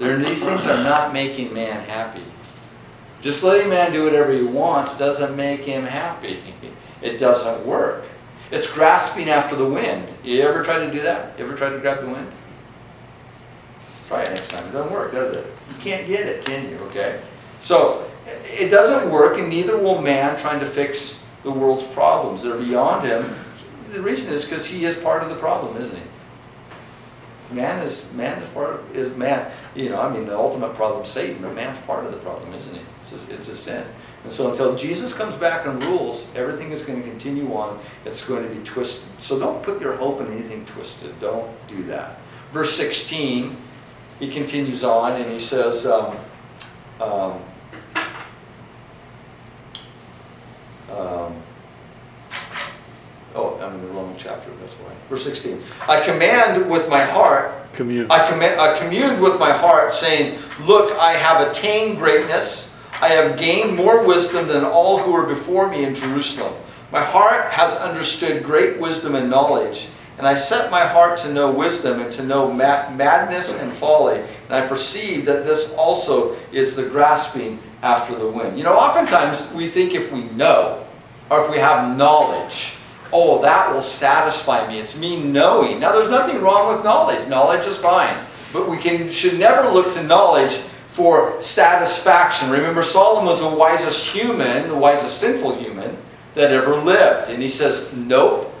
These things are not making man happy. Just letting man do whatever he wants doesn't make him happy. It doesn't work. It's grasping after the wind. You ever try to do that? You ever try to grab the wind? Try it next time. It doesn't work, does it? You can't get it, can you? Okay? So, it doesn't work, and neither will man trying to fix the world's problems. They're beyond him. The reason is because he is part of the problem, isn't he? Man is man is part of, is man. You know, I mean, the ultimate problem Satan, but man's part of the problem, isn't he? It's a, it's a sin. And so until Jesus comes back and rules, everything is going to continue on. It's going to be twisted. So don't put your hope in anything twisted. Don't do that. Verse 16, he continues on and he says, um, um, um, oh, I'm in the wrong chapter, that's why. Verse 16, I command with my heart Commune. I, commi- I communed with my heart, saying, Look, I have attained greatness. I have gained more wisdom than all who were before me in Jerusalem. My heart has understood great wisdom and knowledge. And I set my heart to know wisdom and to know ma- madness and folly. And I perceive that this also is the grasping after the wind. You know, oftentimes we think if we know or if we have knowledge, oh, that will satisfy me. It's me knowing. Now, there's nothing wrong with knowledge. Knowledge is fine. But we can, should never look to knowledge for satisfaction. Remember, Solomon was the wisest human, the wisest sinful human that ever lived. And he says, nope,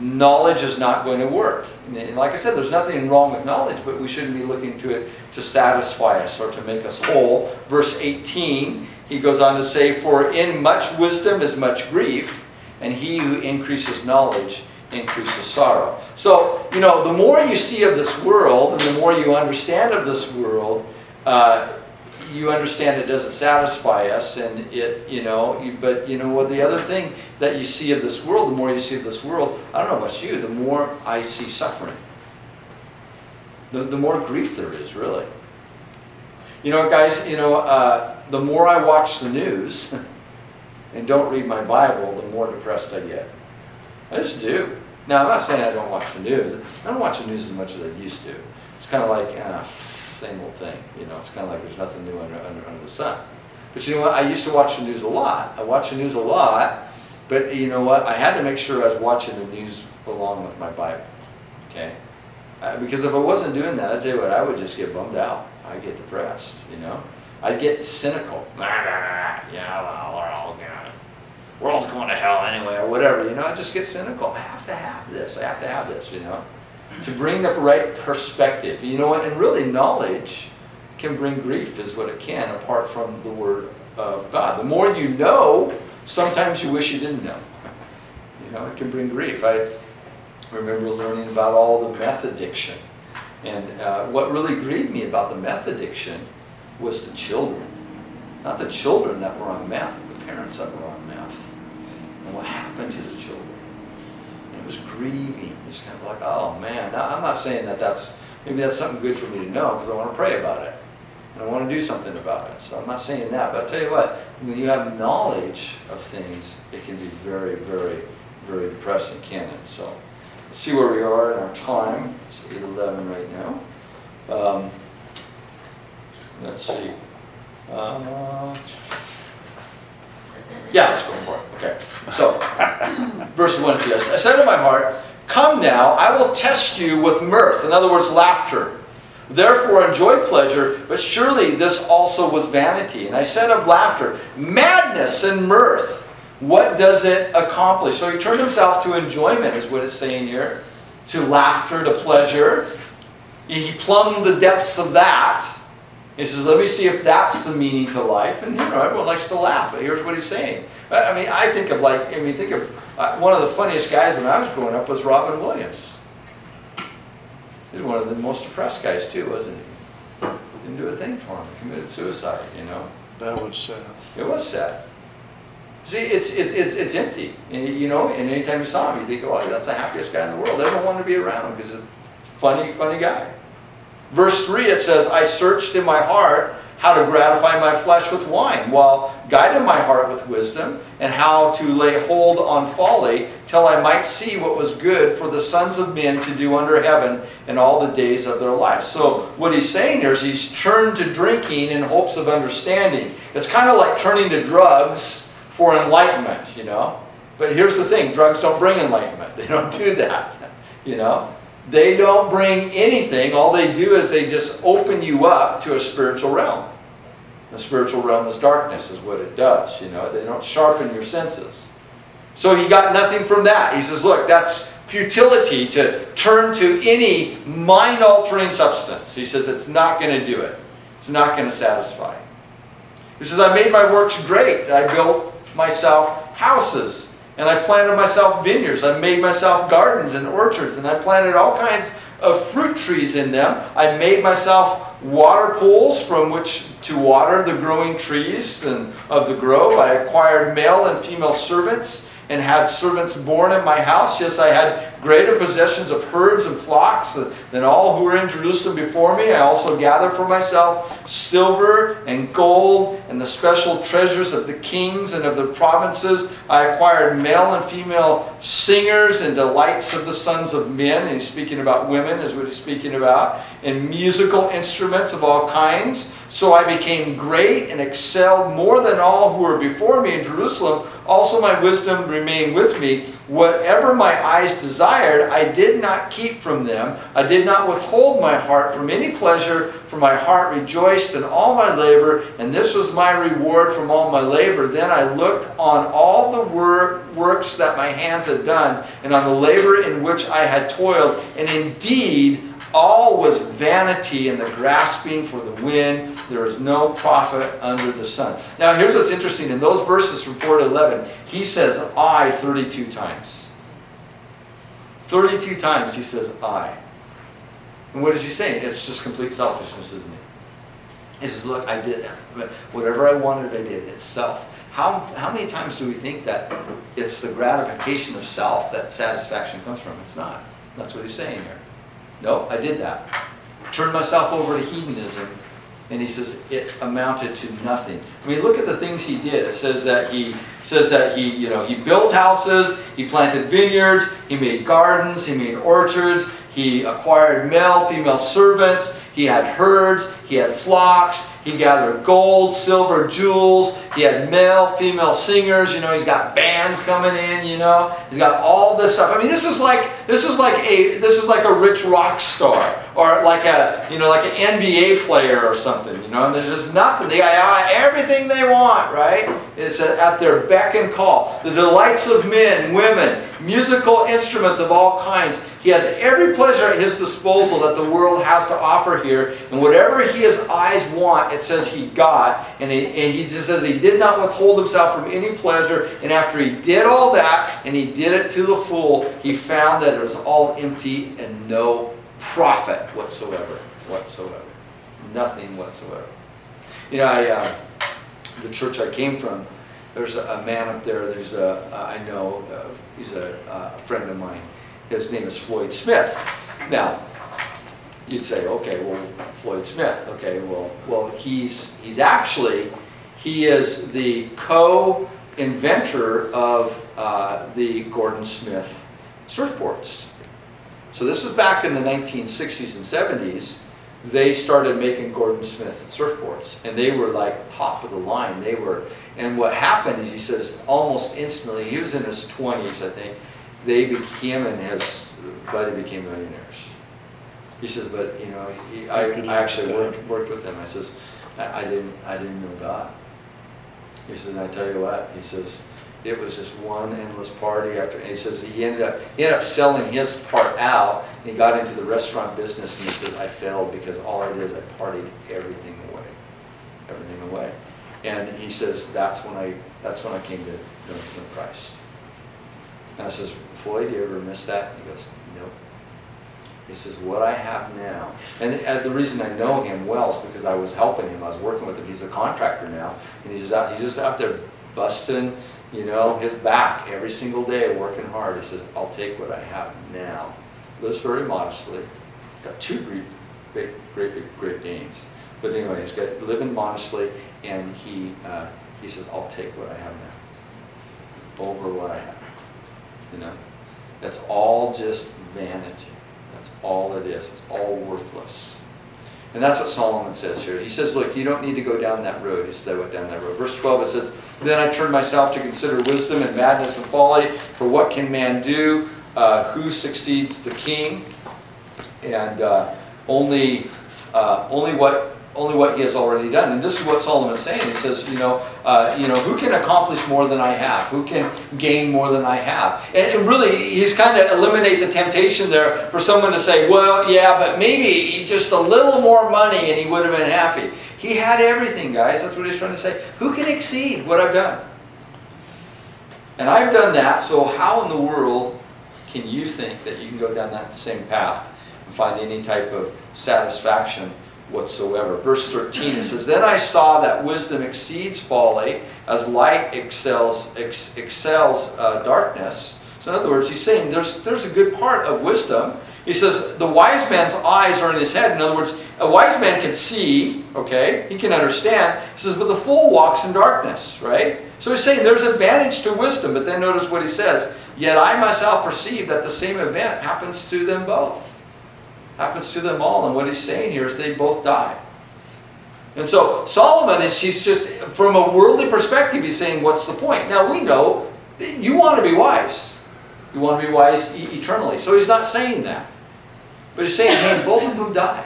knowledge is not going to work. And like I said, there's nothing wrong with knowledge, but we shouldn't be looking to it to satisfy us or to make us whole. Verse 18, he goes on to say, For in much wisdom is much grief and he who increases knowledge increases sorrow. So, you know, the more you see of this world and the more you understand of this world, uh, you understand it doesn't satisfy us and it, you know, you, but you know what, the other thing that you see of this world, the more you see of this world, I don't know about you, the more I see suffering. The, the more grief there is, really. You know, guys, you know, uh, the more I watch the news, and don't read my Bible, the more depressed I get. I just do. Now, I'm not saying I don't watch the news. I don't watch the news as much as I used to. It's kind of like, ah, same old thing. You know, it's kind of like there's nothing new under, under, under the sun. But you know what? I used to watch the news a lot. I watch the news a lot, but you know what? I had to make sure I was watching the news along with my Bible. Okay? Uh, because if I wasn't doing that, I tell you what, I would just get bummed out. I'd get depressed, you know? I'd get cynical. Yeah, well, we're all gonna, world's going to hell anyway, or whatever. You know, I just get cynical. I have to have this. I have to have this. You know, to bring the right perspective. You know what? And really, knowledge can bring grief, is what it can, apart from the Word of God. The more you know, sometimes you wish you didn't know. You know, it can bring grief. I remember learning about all the meth addiction, and uh, what really grieved me about the meth addiction was the children. Not the children that were on meth, but the parents that were on. And what happened to the children. And it was grieving. It's kind of like, oh man. Now, I'm not saying that that's, maybe that's something good for me to know because I want to pray about it. And I want to do something about it. So I'm not saying that. But I'll tell you what, when you have knowledge of things, it can be very, very, very depressing, can it? So let's see where we are in our time. It's 8.11 right now. Um, let's see. Uh, yeah, let's go for it. Okay. So, verse 1 and 2. I said in my heart, Come now, I will test you with mirth. In other words, laughter. Therefore, enjoy pleasure, but surely this also was vanity. And I said of laughter, madness and mirth. What does it accomplish? So he turned himself to enjoyment, is what it's saying here, to laughter, to pleasure. He plumbed the depths of that. He says, let me see if that's the meaning to life. And you know, everyone likes to laugh, but here's what he's saying. I mean, I think of like, I mean, think of uh, one of the funniest guys when I was growing up was Robin Williams. He's one of the most depressed guys too, wasn't he? Didn't do a thing for him. He Committed suicide, you know. That was sad. It was sad. See, it's, it's, it's, it's empty, and, you know, and anytime you saw him, you think, oh, that's the happiest guy in the world. Everyone wanted to be around him because he's a funny, funny guy. Verse 3, it says, I searched in my heart how to gratify my flesh with wine, while guiding my heart with wisdom, and how to lay hold on folly, till I might see what was good for the sons of men to do under heaven in all the days of their life. So, what he's saying here is he's turned to drinking in hopes of understanding. It's kind of like turning to drugs for enlightenment, you know? But here's the thing drugs don't bring enlightenment, they don't do that, you know? They don't bring anything. All they do is they just open you up to a spiritual realm. The spiritual realm is darkness, is what it does. You know, they don't sharpen your senses. So he got nothing from that. He says, look, that's futility to turn to any mind altering substance. He says, it's not going to do it, it's not going to satisfy. He says, I made my works great. I built myself houses and I planted myself vineyards. I made myself gardens and orchards, and I planted all kinds of fruit trees in them. I made myself water pools from which to water the growing trees and of the grove. I acquired male and female servants and had servants born in my house. Yes, I had greater possessions of herds and flocks than all who were in Jerusalem before me. I also gathered for myself silver and gold and the special treasures of the kings and of the provinces. I acquired male and female singers and delights of the sons of men. And he's speaking about women, is what he's speaking about. And musical instruments of all kinds. So I became great and excelled more than all who were before me in Jerusalem. Also, my wisdom remained with me. Whatever my eyes desired, I did not keep from them. I did not withhold my heart from any pleasure, for my heart rejoiced in all my labor, and this was my reward from all my labor. Then I looked on all the work, works that my hands had done, and on the labor in which I had toiled, and indeed, all was vanity and the grasping for the wind. There is no profit under the sun. Now, here's what's interesting. In those verses from 4 to 11, he says I 32 times. 32 times he says I. And what is he saying? It's just complete selfishness, isn't it? He says, Look, I did whatever I wanted, I did. It's self. How, how many times do we think that it's the gratification of self that satisfaction comes from? It's not. That's what he's saying here. No, I did that. Turned myself over to hedonism, and he says it amounted to nothing. I mean, look at the things he did. It says that he says that he, you know, he built houses, he planted vineyards, he made gardens, he made orchards, he acquired male, female servants, he had herds, he had flocks, he gathered gold, silver, jewels. He had male, female singers. You know, he's got bands coming in. You know, he's got all this stuff. I mean, this is like this is like a this is like a rich rock star or like a you know like an NBA player or something. You know, and there's just nothing. They got everything they want, right? It's at their beck and call. The delights of men, women, musical instruments of all kinds. He has every pleasure at his disposal that the world has to offer here, and whatever his eyes want, it says he got, and he, and he just says he did not withhold himself from any pleasure. And after he did all that, and he did it to the full, he found that it was all empty and no profit whatsoever, whatsoever, nothing whatsoever. You know, I, uh, the church I came from, there's a, man up there. There's a I know uh, he's a, a friend of mine. His name is Floyd Smith. Now, you'd say, okay, well, Floyd Smith. Okay, well, well, he's he's actually he is the co-inventor of uh, the Gordon Smith surfboards. So this was back in the 1960s and 70s. They started making Gordon Smith surfboards, and they were like top of the line. They were, and what happened is he says almost instantly. He was in his 20s, I think. They became and his buddy became millionaires. He says, but you know, he, I, I actually worked, worked with them. I says, I, I didn't, I didn't know God. He says, and I tell you what, he says, it was just one endless party after, and he says he ended up, he ended up selling his part out, and he got into the restaurant business, and he says, I failed because all I did is I partied everything away, everything away. And he says, that's when I, that's when I came to know Christ. And I says, Floyd, do you ever miss that? He goes, nope. He says, what I have now, and uh, the reason I know him well is because I was helping him, I was working with him, he's a contractor now, and he's just out, he's just out there busting, you know, his back every single day, working hard. He says, I'll take what I have now. Lives very modestly, got two great, great, great, great Danes. But anyway, he's got living modestly, and he, uh, he says, I'll take what I have now over what I have. You know, that's all just vanity. That's all it is. It's all worthless. And that's what Solomon says here. He says, Look, you don't need to go down that road. He said, I went down that road. Verse 12, it says, Then I turned myself to consider wisdom and madness and folly, for what can man do? Uh, who succeeds the king? And uh, only, uh, only what only what he has already done. And this is what Solomon's saying. He says, you know, uh, you know, who can accomplish more than I have? Who can gain more than I have? And really, he's kind of eliminate the temptation there for someone to say, well, yeah, but maybe just a little more money and he would have been happy. He had everything, guys. That's what he's trying to say. Who can exceed what I've done? And I've done that, so how in the world can you think that you can go down that same path and find any type of satisfaction whatsoever. Verse 13 it says, Then I saw that wisdom exceeds folly, as light excels, ex, excels uh, darkness. So, in other words, he's saying there's, there's a good part of wisdom. He says, The wise man's eyes are in his head. In other words, a wise man can see, okay, he can understand. He says, But the fool walks in darkness, right? So he's saying there's advantage to wisdom, but then notice what he says. Yet I myself perceive that the same event happens to them both happens to them all. And what he's saying here is they both die. And so Solomon is he's just from a worldly perspective, he's saying, what's the point? Now we know you want to be wise. You want to be wise eternally. So he's not saying that. But he's saying, hey, both of them die.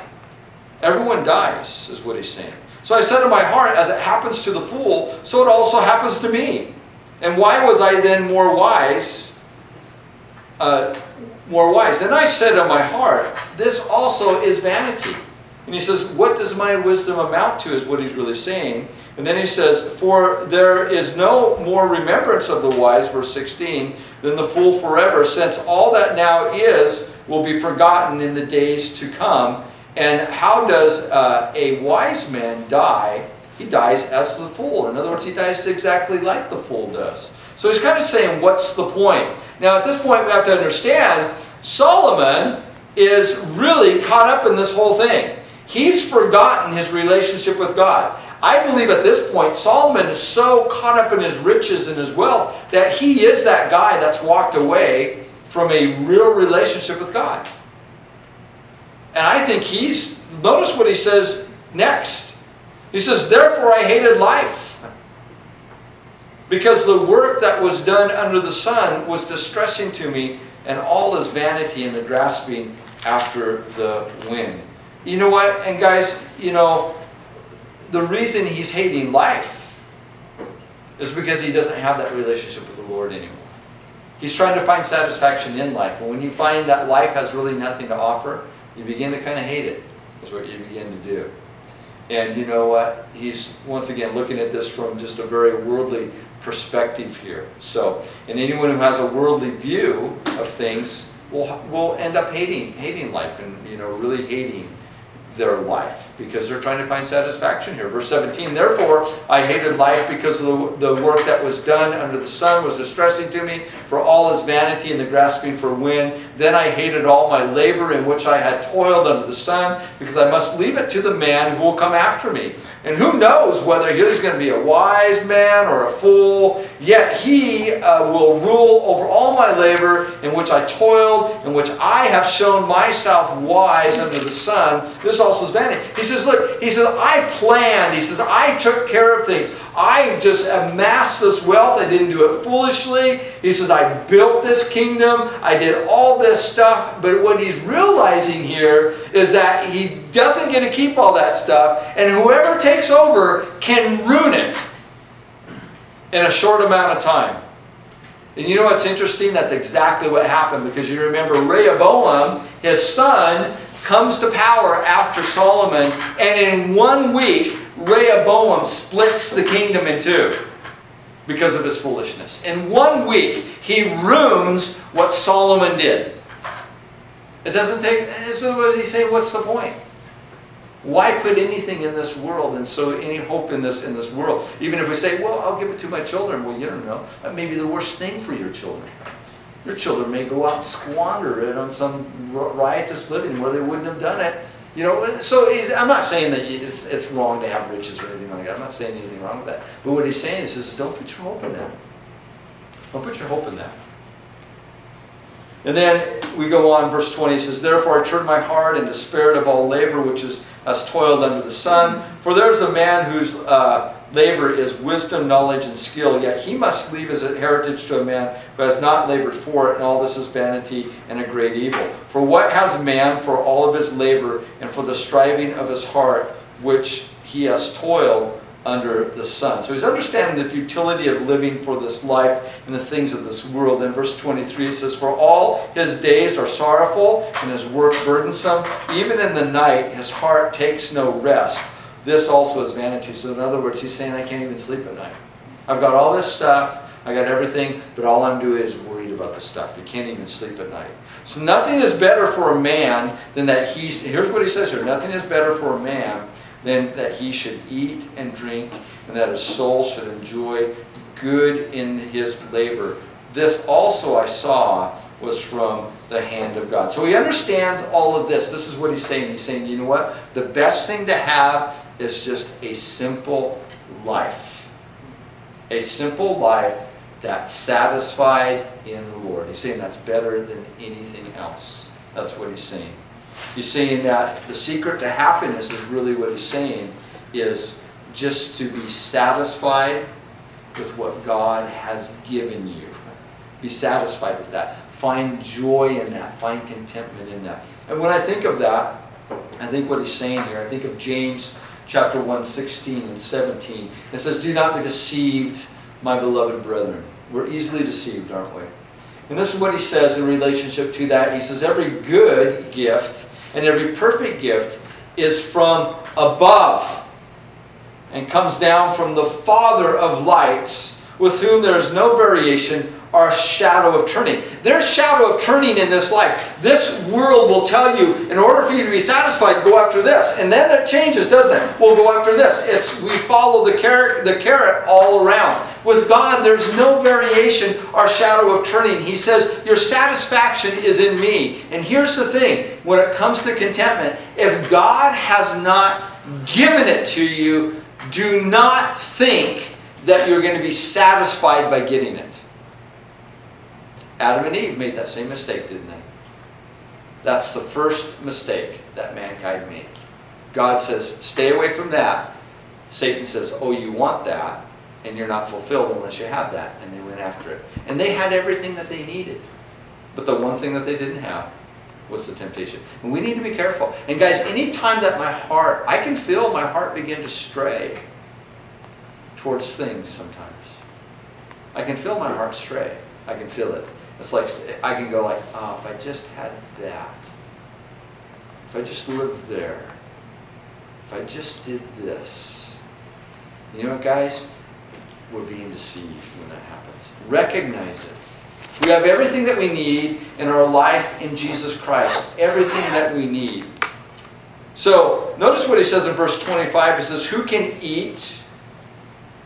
Everyone dies, is what he's saying. So I said in my heart, as it happens to the fool, so it also happens to me. And why was I then more wise uh, more wise. Then I said in my heart, This also is vanity. And he says, What does my wisdom amount to? is what he's really saying. And then he says, For there is no more remembrance of the wise, verse 16, than the fool forever, since all that now is will be forgotten in the days to come. And how does uh, a wise man die? He dies as the fool. In other words, he dies exactly like the fool does. So he's kind of saying, What's the point? Now, at this point, we have to understand Solomon is really caught up in this whole thing. He's forgotten his relationship with God. I believe at this point, Solomon is so caught up in his riches and his wealth that he is that guy that's walked away from a real relationship with God. And I think he's, notice what he says next. He says, Therefore I hated life because the work that was done under the sun was distressing to me, and all is vanity and the grasping after the wind. You know what? And guys, you know, the reason he's hating life is because he doesn't have that relationship with the Lord anymore. He's trying to find satisfaction in life. And when you find that life has really nothing to offer, you begin to kind of hate it, is what you begin to do. And you know what? He's once again looking at this from just a very worldly perspective here. So, and anyone who has a worldly view of things will will end up hating hating life and you know really hating their life because they're trying to find satisfaction here. Verse 17, therefore I hated life because the, the work that was done under the sun was distressing to me, for all is vanity and the grasping for wind. Then I hated all my labor in which I had toiled under the sun, because I must leave it to the man who will come after me. And who knows whether he's going to be a wise man or a fool, yet he uh, will rule over all my labor in which I toiled, in which I have shown myself wise under the sun. This also is vanity. He says, Look, he says, I planned. He says, I took care of things. I just amassed this wealth. I didn't do it foolishly. He says, I built this kingdom. I did all this stuff. But what he's realizing here is that he doesn't get to keep all that stuff. And whoever takes over can ruin it in a short amount of time. And you know what's interesting? That's exactly what happened because you remember Rehoboam, his son, comes to power after Solomon, and in one week, Rehoboam splits the kingdom in two because of his foolishness. In one week, he ruins what Solomon did. It doesn't take, so what is he saying? What's the point? Why put anything in this world and so any hope in this in this world? Even if we say, well, I'll give it to my children. Well, you don't know. That may be the worst thing for your children. Your children may go out and squander it on some riotous living where they wouldn't have done it. You know, so I'm not saying that it's, it's wrong to have riches or anything like that. I'm not saying anything wrong with that. But what he's saying is, is don't put your hope in that. Don't put your hope in that. And then we go on, verse 20 says, Therefore I turned my heart and despaired of all labor which is has toiled under the sun. For there's a man whose uh, labor is wisdom, knowledge, and skill, yet he must leave his heritage to a man who has not labored for it, and all this is vanity and a great evil. For what has man for all of his labor and for the striving of his heart, which he has toiled? under the sun. So he's understanding the futility of living for this life and the things of this world. In verse 23 it says, For all his days are sorrowful and his work burdensome. Even in the night his heart takes no rest. This also is vanity. So in other words, he's saying, I can't even sleep at night. I've got all this stuff. I got everything, but all I'm doing is worried about the stuff. You can't even sleep at night. So nothing is better for a man than that he's, here's what he says here, nothing is better for a man than that he should eat and drink, and that his soul should enjoy good in his labor. This also I saw was from the hand of God. So he understands all of this. This is what he's saying. He's saying, you know what? The best thing to have is just a simple life. A simple life that's satisfied in the Lord. He's saying that's better than anything else. That's what he's saying. He's saying that the secret to happiness is really what he's saying is just to be satisfied with what God has given you. Be satisfied with that. Find joy in that. Find contentment in that. And when I think of that, I think what he's saying here, I think of James chapter 1, 16 and 17. It says, Do not be deceived, my beloved brethren. We're easily deceived, aren't we? And this is what he says in relationship to that. He says, Every good gift and every perfect gift is from above and comes down from the Father of lights, with whom there is no variation or shadow of turning. There's shadow of turning in this life. This world will tell you, in order for you to be satisfied, go after this. And then it changes, doesn't it? We'll go after this. It's we follow the carrot, the carrot all around. With God, there's no variation or shadow of turning. He says, Your satisfaction is in me. And here's the thing when it comes to contentment, if God has not given it to you, do not think that you're going to be satisfied by getting it. Adam and Eve made that same mistake, didn't they? That's the first mistake that mankind made. God says, stay away from that. Satan says, oh, you want that, and you're not fulfilled unless you have that. And they went after it. And they had everything that they needed. But the one thing that they didn't have was the temptation. And we need to be careful. And guys, anytime that my heart, I can feel my heart begin to stray towards things sometimes. I can feel my heart stray. I can feel it. It's like I can go like, oh, if I just had that, if I just lived there, if I just did this. You know what, guys? We're being deceived when that happens. Recognize it. We have everything that we need in our life in Jesus Christ. Everything that we need. So, notice what he says in verse 25. He says, Who can eat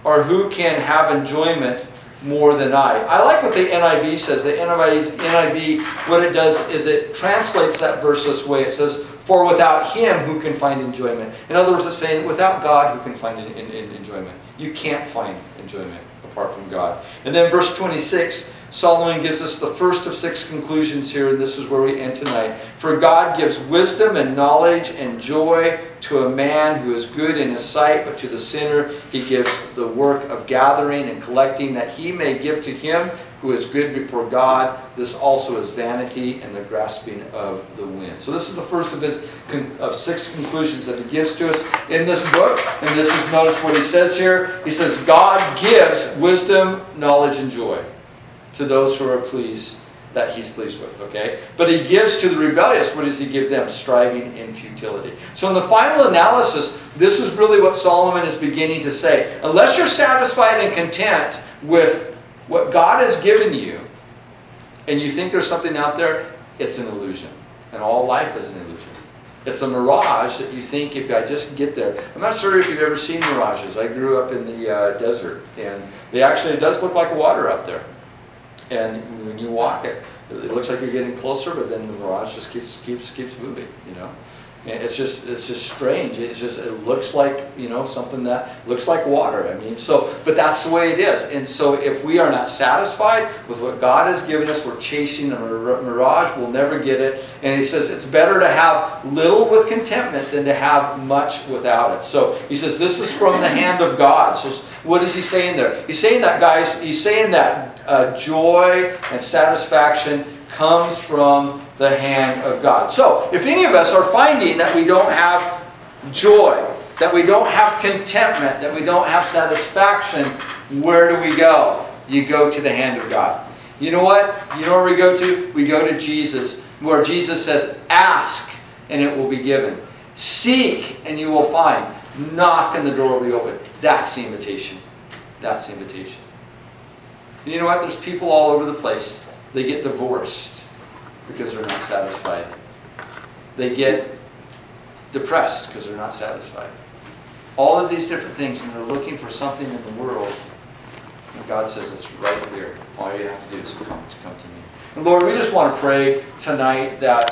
or who can have enjoyment more than I. I like what the NIV says. The NIV, what it does is it translates that verse this way. It says, For without him, who can find enjoyment? In other words, it's saying, without God, who can find in, in, in enjoyment? You can't find enjoyment apart from God. And then verse 26 Solomon gives us the first of six conclusions here, and this is where we end tonight. For God gives wisdom and knowledge and joy to a man who is good in his sight, but to the sinner he gives the work of gathering and collecting, that he may give to him who is good before God. This also is vanity and the grasping of the wind. So this is the first of his of six conclusions that he gives to us in this book. And this is notice what he says here. He says God gives wisdom, knowledge, and joy to those who are pleased that he's pleased with, okay? But he gives to the rebellious, what does he give them? Striving in futility. So in the final analysis, this is really what Solomon is beginning to say. Unless you're satisfied and content with what God has given you, and you think there's something out there, it's an illusion. And all life is an illusion. It's a mirage that you think if I just get there. I'm not sure if you've ever seen mirages. I grew up in the uh, desert, and they actually, does look like water out there. And when you walk it, it looks like you're getting closer, but then the mirage just keeps keeps keeps moving. You know, it's just it's just strange. It's just it looks like you know something that looks like water. I mean, so but that's the way it is. And so if we are not satisfied with what God has given us, we're chasing a mirage. We'll never get it. And he says it's better to have little with contentment than to have much without it. So he says this is from the hand of God. So what is he saying there? He's saying that guys. He's saying that uh, joy and satisfaction comes from the hand of God. So, if any of us are finding that we don't have joy, that we don't have contentment, that we don't have satisfaction, where do we go? You go to the hand of God. You know what? You know where we go to? We go to Jesus, where Jesus says, Ask and it will be given. Seek and you will find. Knock and the door will be open. That's the invitation. That's the invitation. You know what? There's people all over the place. They get divorced because they're not satisfied. They get depressed because they're not satisfied. All of these different things, and they're looking for something in the world. And God says it's right here. All you have to do is come, come to me. And Lord, we just want to pray tonight that